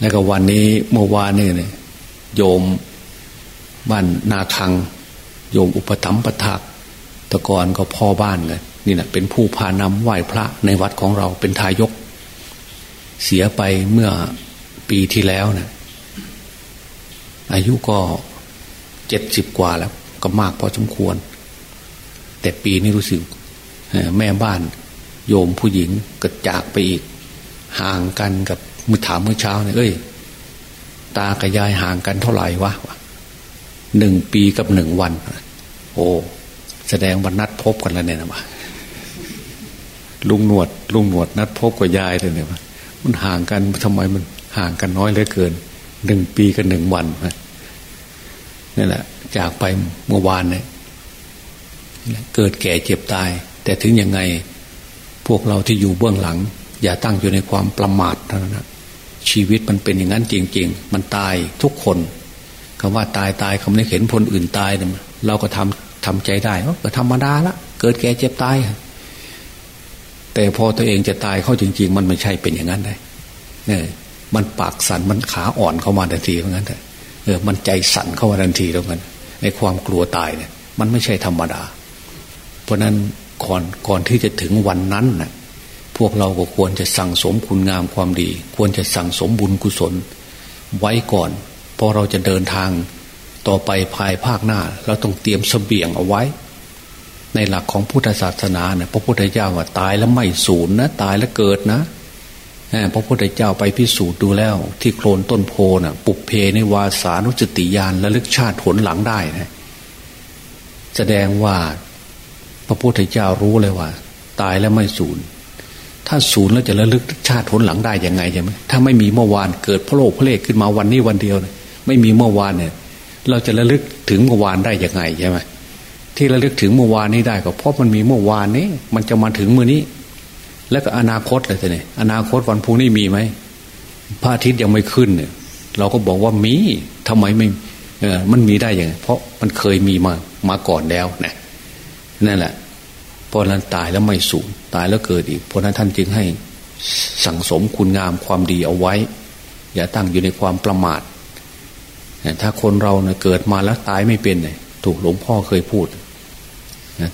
แล้วก็วันนี้เมื่อวานนี่เนี่ยโยมบ้านนาคัง โยมอุปถัมปทักตะกอนก็พ่อบ้านเลยนี่แหละเป็นผู้พานำไหว้พระในวัดของเราเป็นทายก เสียไปเมื่อปีที่แล้วนะอายุก็เจ็ดสิบกว่าแล้ว ก็มากพอสมควร แต่ปีนี้รู้สึกแม่บ้านโยมผู้หญิงก็จากไปอีก ห่างกันกับ มือถามเมื่อเช้าเนี่ยเอ้ย ตากับยายห่างกันเท่าไหร่วะหนึ่งปีกับหนึ่งวัน โอ้แสดงวันนัดพบกันแล้วเนี่ยนะวะลุงหนวด ลุงหนวด นัดพบกับยายเลยเนี่ยมันห่างกันทำไมมันห่างกันน้อยเหลือเกินหนึ่งปีกับหนึ่งวันนี่แหละ จากไปเมื่อวานเนี่ยเกิดแก่เจ็บตาย แต่ถึงยังไงพวกเราที่อยู่เบื้องหลัง อย่าตั้งอยู่ในความประมาทเท่านั้น ชีวิตมันเป็นอย่างนั้นจริง ๆ มันตายทุกคนคำว่าตายตายคำนี้เห็นคนอื่นตายเนี่ยเราก็ทำทำใจได้ก็ธรรมดาละเกิดแก่เจ็บตาย แต่พอตัวเองจะตายเข้าจริง ๆ มันไม่ใช่เป็นอย่างนั้นได้เนี่ยมันปากสั่นมันขาอ่อนเข้ามาทันทีเพราะงั้นเออมันใจสั่นเข้ามาทันทีแล้วกันในความกลัวตายเนี่ย มันไม่ใช่ธรรมดา เพราะนั้นก่อนก่อนที่จะถึงวันนั้นนะ่ะ พวกเราก็ควรจะสั่งสมคุณงามความดี ควรจะสั่งสมบุญกุศล ไว้ก่อน พอเราจะเดินทางต่อไปภายภาคหน้า เราต้องเตรียมสเสบียงเอาไว้ ในหลักของพุทธศาสนาเนี่ยพระพุทธเจ้าว่าตายแล้วไม่สูญนะ ตายแล้วเกิดนะพระพุทธเจ้าไปพิสูจน์ดูแล้ว ที่โคลนต้นโพนะ่ะ ปุกเพในวาสานุจติยานและลึกชาติผลหลังได้นะแสดงว่า พระพุทธเจ้ารู้เลยว่า ตายแล้วไม่สูญ ถ้าศูนย์แล้วจะระลึกชาติผลหลังได้ยังไงใช่ไหมถ้าไม่มีเมื่อวานเกิดพระโลกพระเลขขึ้นมาวันนี้วันเดียว ไม่มีเมื่อวานเนี่ย เราจะระลึกถึงเมื่อวานได้ยังไงใช่ไหมที่ระลึกถึงเมื่อวานนี้ได้ก็เพราะมันมีเมื่อวานนี้ มันจะมาถึงเมื่อนี้ แล้วก็อนาคตเลยทีนี้อนาคตวันพรุ่งนี้มีไหมพระอาทิตย์ยังไม่ขึ้นเนี่ย เราก็บอกว่ามีทำไมไม่เออมันมีได้ยังไงเพราะมันเคยมีมามาก่อนแล้วนะนั่นแหละ ราะนั้นตายแล้วไม่สูญตายแล้วเกิดอีก เพราะนั้นท่านจึงให้สั่งสมคุณงามความดีเอาไว้ อย่าตั้งอยู่ในความประมาทถ้าคนเราเนะเกิดมาแล้วตายไม่เป็นเนี่ยถูกหลวงพ่อเคยพูด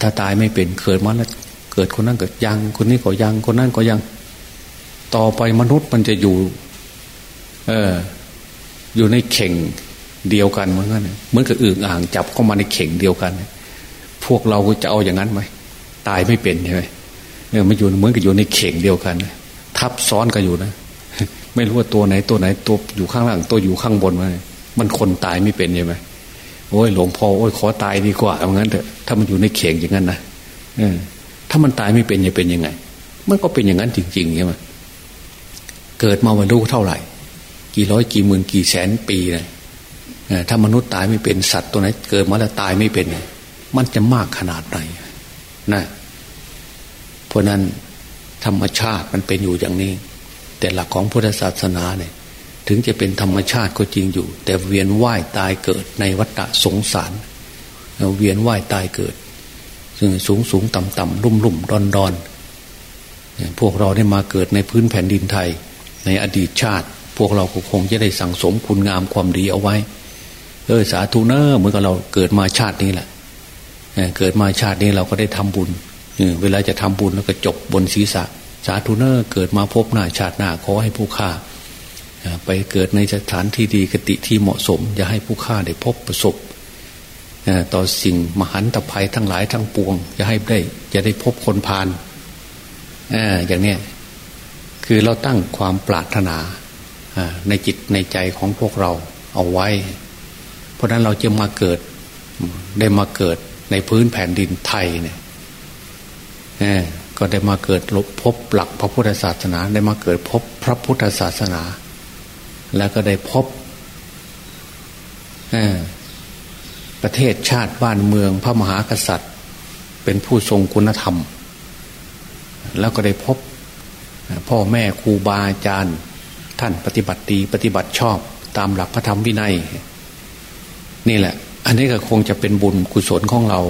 ถ้าตายไม่เป็นเกิดมาแล้วเกิดคนนั้นเกิดยัง คนนี้ก็ยังคนนั้นก็ยัง ต่อไปมนุษย์มันจะอยู่ เออ อยู่ในเข่งเดียวกันเหมือนกันเหมือนกับอึ่งอ่างจับเข้ามาในเข่งเดียวกัน พวกเราจะเอาอย่างนั้นไหม ตายไม่เป็นใช่ไหมเนี่ยมันอยู่เหมือนกับอยู่ในเข่งเดียวกัน ทับซ้อนกันอยู่นะ ไม่รู้ว่าตัวไหนตัวไหนตัวอยู่ข้างล่างตัวอยู่ข้างบนมามันคนตายไม่เป็นใช่ไหมโอ้ยหลวงพ่อโอ้ยขอตายดีกว่าเอางั้นเถอะถ้ามันอยู่ในเข่งอย่างนั้นนะเออ ถ้ามันตายไม่เป็นจะเป็นยังไง มันก็เป็นอย่างนั้นจริงๆใช่ไหมเกิดมาวันรู้เท่าไหร่ กี่ร้อยกี่หมื่นกี่แสนปีเลยถ้ามนุษย์ตายไม่เป็นสัตว์ตัวไหน เกิดมาแล้วตายไม่เป็น มันจะมากขนาดไหน นะเพราะนั้นธรรมชาติมันเป็นอยู่อย่างนี้ แต่หลักของพุทธศาสนาเนี่ยถึงจะเป็นธรรมชาติก็จริงอยู่ แต่เวียนว่ายตายเกิดในวัฏสงสาร เวียนว่ายตายเกิดซึ่งสูงสูงต่ำต่ำรุ่มรุ่มดอนดอนพวกเราได้มาเกิดในพื้นแผ่นดินไทย ในอดีตชาติ พวกเราก็คงจะได้สั่งสมคุณงามความดีเอาไว้เออสาธุเนอร์เหมือนกับเราเกิดมาชาตินี้แหละ เกิดมาชาตินี้เราก็ได้ทำบุญเวลาจะทำบุญแล้วก็จบบนศีรษะ สาธุเนอร์เกิดมาพบหน้าชาติหน้าขอให้ผู้ฆ่าไปเกิดในสถานที่ดีกติที่เหมาะสม อย่าให้ผู้ฆ่าได้พบประสบต่อสิ่งมหันตภัยทั้งหลายทั้งปวงจะให้ได้จะได้พบคนพานอย่างนี้คือเราตั้งความปรารถนาในจิตในใจของพวกเราเอาไว้ เพราะนั้นเราจะมาเกิดได้มาเกิด ในพื้นแผ่นดินไทยเนี่ยก็ได้มาเกิดพบหลักพระพุทธศาสนา ได้มาเกิดพบพระพุทธศาสนา แล้วก็ได้พบประเทศชาติบ้านเมืองพระมหากษัตริย์ เป็นผู้ทรงคุณธรรม แล้วก็ได้พบพ่อแม่ครูบาอาจารย์ ท่านปฏิบัติดีปฏิบัติชอบตามหลักพระธรรมวินัย นี่แหละ อันนี้ก็คงจะเป็นบุญกุศลของเรา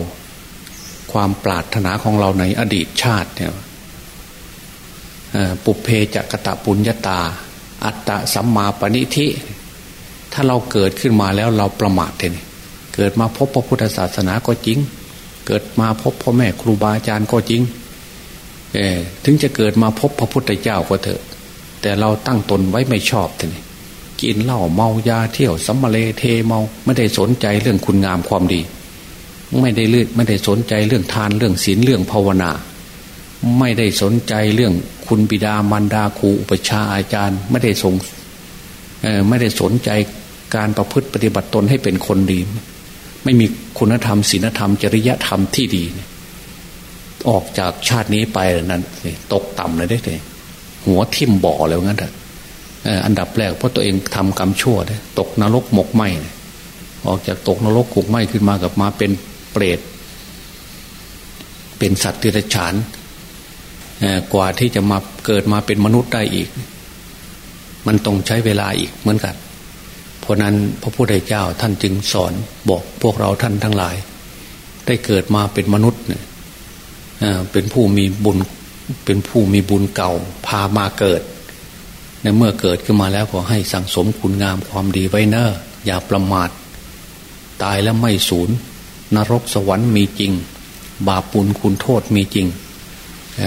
ความปรารถนาของเราในอดีตชาติเนี่ยปุเพจักตะปุญญาตา อัตตะสัมมาปณิธิ ถ้าเราเกิดขึ้นมาแล้วเราประมาทเลยเกิดมาพบพระพุทธศาสนาก็จริง เกิดมาพบพ่อแม่ครูบาอาจารย์ก็จริงเอถึงจะเกิดมาพบพระพุทธเจ้าก็เถอะ แต่เราตั้งตนไว้ไม่ชอบเลย กินเหล้าเมายาเที่ยวสัมมาเลเทเมาไม่ได้สนใจเรื่องคุณงามความดี ไม่ได้เลือดไม่ได้สนใจเรื่องทานเรื่องศีลเรื่องภาวนา ไม่ได้สนใจเรื่องคุณบิดามารดาครูอุปชาอาจารย์ ไม่ได้ส่งไม่ได้สนใจการประพฤติปฏิบัติตนให้เป็นคนดี ไม่มีคุณธรรมศีลธรรม จริยธรรมที่ดีออกจากชาตินี้ไปนั้นตกต่ำเลยได้เลยหัวทิ่มบ่อแล้วงั้นเถอะ อันดับแรกเพราะตัวเองทำกรรมชั่วตกนรกหมกไหมออกจากตกนรกกุกไหมขึ้นมากับมาเป็นเปรตเป็นสัตว์ที่ระฉานกว่าที่จะมาเกิดมาเป็นมนุษย์ได้อีก มันต้องใช้เวลาอีกเหมือนกัน เพราะนั้นพระพุทธเจ้าท่านจึงสอนบอกพวกเราท่านทั้งหลาย ได้เกิดมาเป็นมนุษย์เนี่ยเป็นผู้มีบุญเป็นผู้มีบุญเก่าพามาเกิด ในเมื่อเกิดขึ้นมาแล้วก็ให้สั่งสมคุณงามความดีไว้เนอะอย่าประมาท ตายแล้วไม่สูญนรกสวรรค์มีจริง บาปปุลคุณโทษมีจริง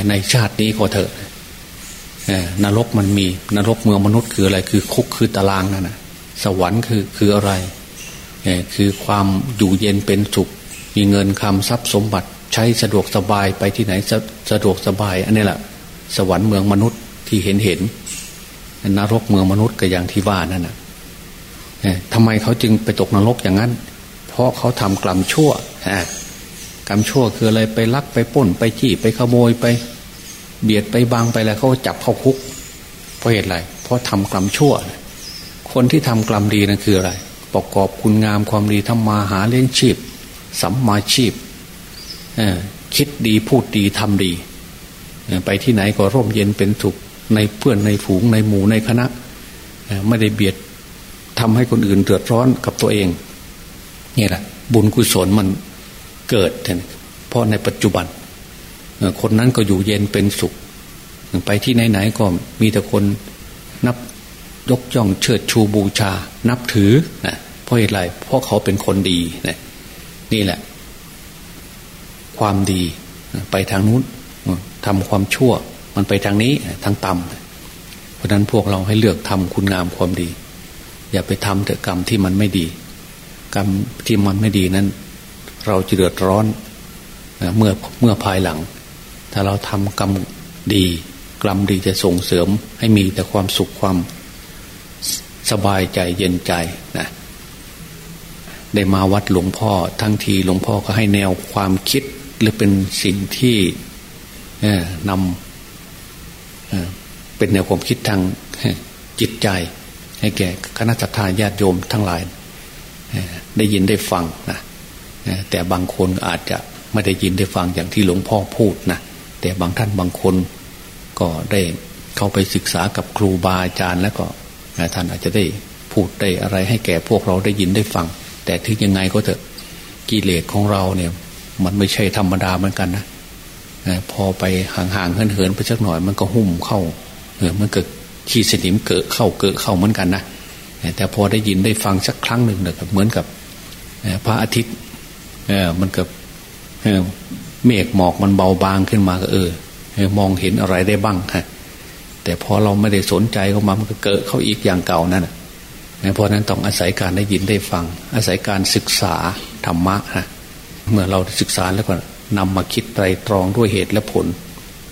ในชาตินี้ก็เถอะนรกมันมี นรกเมืองมนุษย์คืออะไร คือคุกคือตารางนั่นนะสวรรค์คือคืออะไร คือความอยู่เย็นเป็นสุข มีเงินคำทรัพย์สมบัติใช้สะดวกสบายไปที่ไหนสะสะดวกสบาย อันนี้แหละสวรรค์เมืองมนุษย์ที่เห็นเห็น นรกเมืองมนุษย์ก็อย่างที่ว่านั่นนะทำไมเขาจึงไปตกนรกอย่างนั้น เพราะเขาทำกรรมชั่วกรรมชั่วคืออะไรไปลักไปป้นไปจี้ไปขโมยไป เบียดไปบังไปแล้วเขาจับเข้าคุก เพราะเหตุไร เพราะทำกรรมชั่ว คนที่ทำกรรมดีนั่นคืออะไร ประกอบคุณงามความดีทำมาหาเลี้ยงชีพสัมมาชีพคิดดีพูดดีทำดี ไปที่ไหนก็ร่มเย็นเป็นสุข ในเพื่อนในฝูงในหมู่ในคณะไม่ได้เบียดทำให้คนอื่นเดือดร้อนกับตัวเองนี่แหละบุญกุศลมันเกิดเพราะในปัจจุบัน คนนั้นก็อยู่เย็นเป็นสุข ไปที่ไหนๆก็มีแต่คนนับยกย่องเชิดชูบูชา นับถือนะเพราะเหตุไรเพราะเขาเป็นคนดีนะนี่แหละ ความดีไปทางนู้นทำความชั่ว มันไปทางนี้ทางต่ำเพราะนั้นพวกเราให้เลือกทำคุณงามความดี อย่าไปทำแต่กรรมที่มันไม่ดี กรรมที่มันไม่ดีนั้น เราจะเดือดร้อนเมื่อเมื่อภายหลัง ถ้าเราทำกรรมดีกรรมดีจะส่งเสริมให้มีแต่ความสุขความสบายใจเย็นใจนะได้มาวัดหลวงพ่อ ทั้งทีหลวงพ่อก็ให้แนวความคิดหรือเป็นสิ่งที่นำ เป็นแนวความคิดทางจิตใจ ให้แก่คณะทาญาติโยมทั้งหลาย ได้ยินได้ฟังนะแต่บางคนอาจจะไม่ได้ยินได้ฟังอย่างที่หลวงพ่อพูดนะแต่บางท่านบางคนก็ได้เข้าไปศึกษากับครูบาอาจารย์แล้วก็ท่านอาจจะได้พูดได้อะไรให้แก่พวกเราได้ยินได้ฟัง แต่ถึงยังไงก็เถอะกิเลสของเราเนี่ย มันไม่ใช่ธรรมดาเหมือนกันนะ พอไปห่างๆเหินๆไปสักหน่อยมันก็หุ่มเข้าเออมันเกิดขี้สนิมเกิดเข้าเกิดเข้าเหมือนกันนะแต่พอได้ยินได้ฟังสักครั้งหนึ่งเนี่ยเหมือนกับพระอาทิตย์เออมันกับเมฆหมอกมันเบาบางขึ้นมาก็เออมองเห็นอะไรได้บ้างฮะแต่พอเราไม่ได้สนใจเข้ามามันก็เกิดเข้าอีกอย่างเก่านั่นเพราะนั้นต้องอาศัยการได้ยินได้ฟัง อาศัยการศึกษาธรรมะฮะเมื่อเราศึกษาแล้วก็ นำมาคิดไตรตรองด้วยเหตุและผล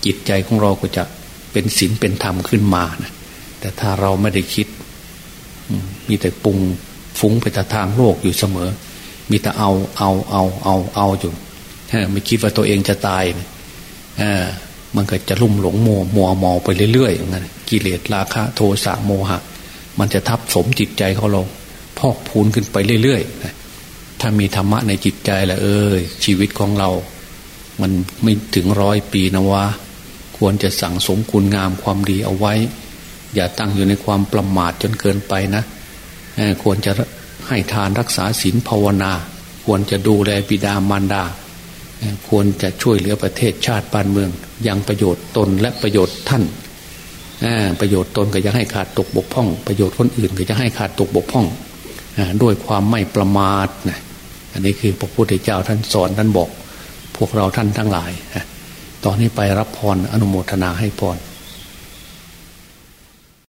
จิตใจของเราก็จะเป็นศีลเป็นธรรมขึ้นมานะแต่ถ้าเราไม่ได้คิด มีแต่ปรุงฟุ้งไปแต่ทางโลกอยู่เสมอ มีแต่เอาเอาเอาเอาเอาอยู่ไม่คิดว่าตัวเองจะตายมันก็จะลุ่มหลงมัวมัวมอไปเรื่อยๆอย่างนั้นกิเลสราคะ โทสะโมหะ มันจะทับสมจิตใจเขาเราพอกพูนขึ้นไปเรื่อยๆถ้ามีธรรมะในจิตใจแล้วเออชีวิตของเรา มันไม่ถึงร้อยปีนะวะควรจะสั่งสมคุณงามความดีเอาไว้ อย่าตั้งอยู่ในความประมาทจนเกินไปนะควรจะให้ทานรักษาศีลภาวนา ควรจะดูแลบิดามารดา ควรจะช่วยเหลือประเทศชาติบ้านเมือง ยังประโยชน์ตนและประโยชน์ท่านประโยชน์ตนก็จะให้ขาดตกบกพร่อง ประโยชน์คนอื่นก็จะให้ขาดตกบกพร่องด้วยความไม่ประมาทนะอันนี้คือพระพุทธเจ้าท่านสอนท่านบอก พวกเราท่านทั้งหลาย ตอนนี้ไปรับพรอนุโมทนาให้พร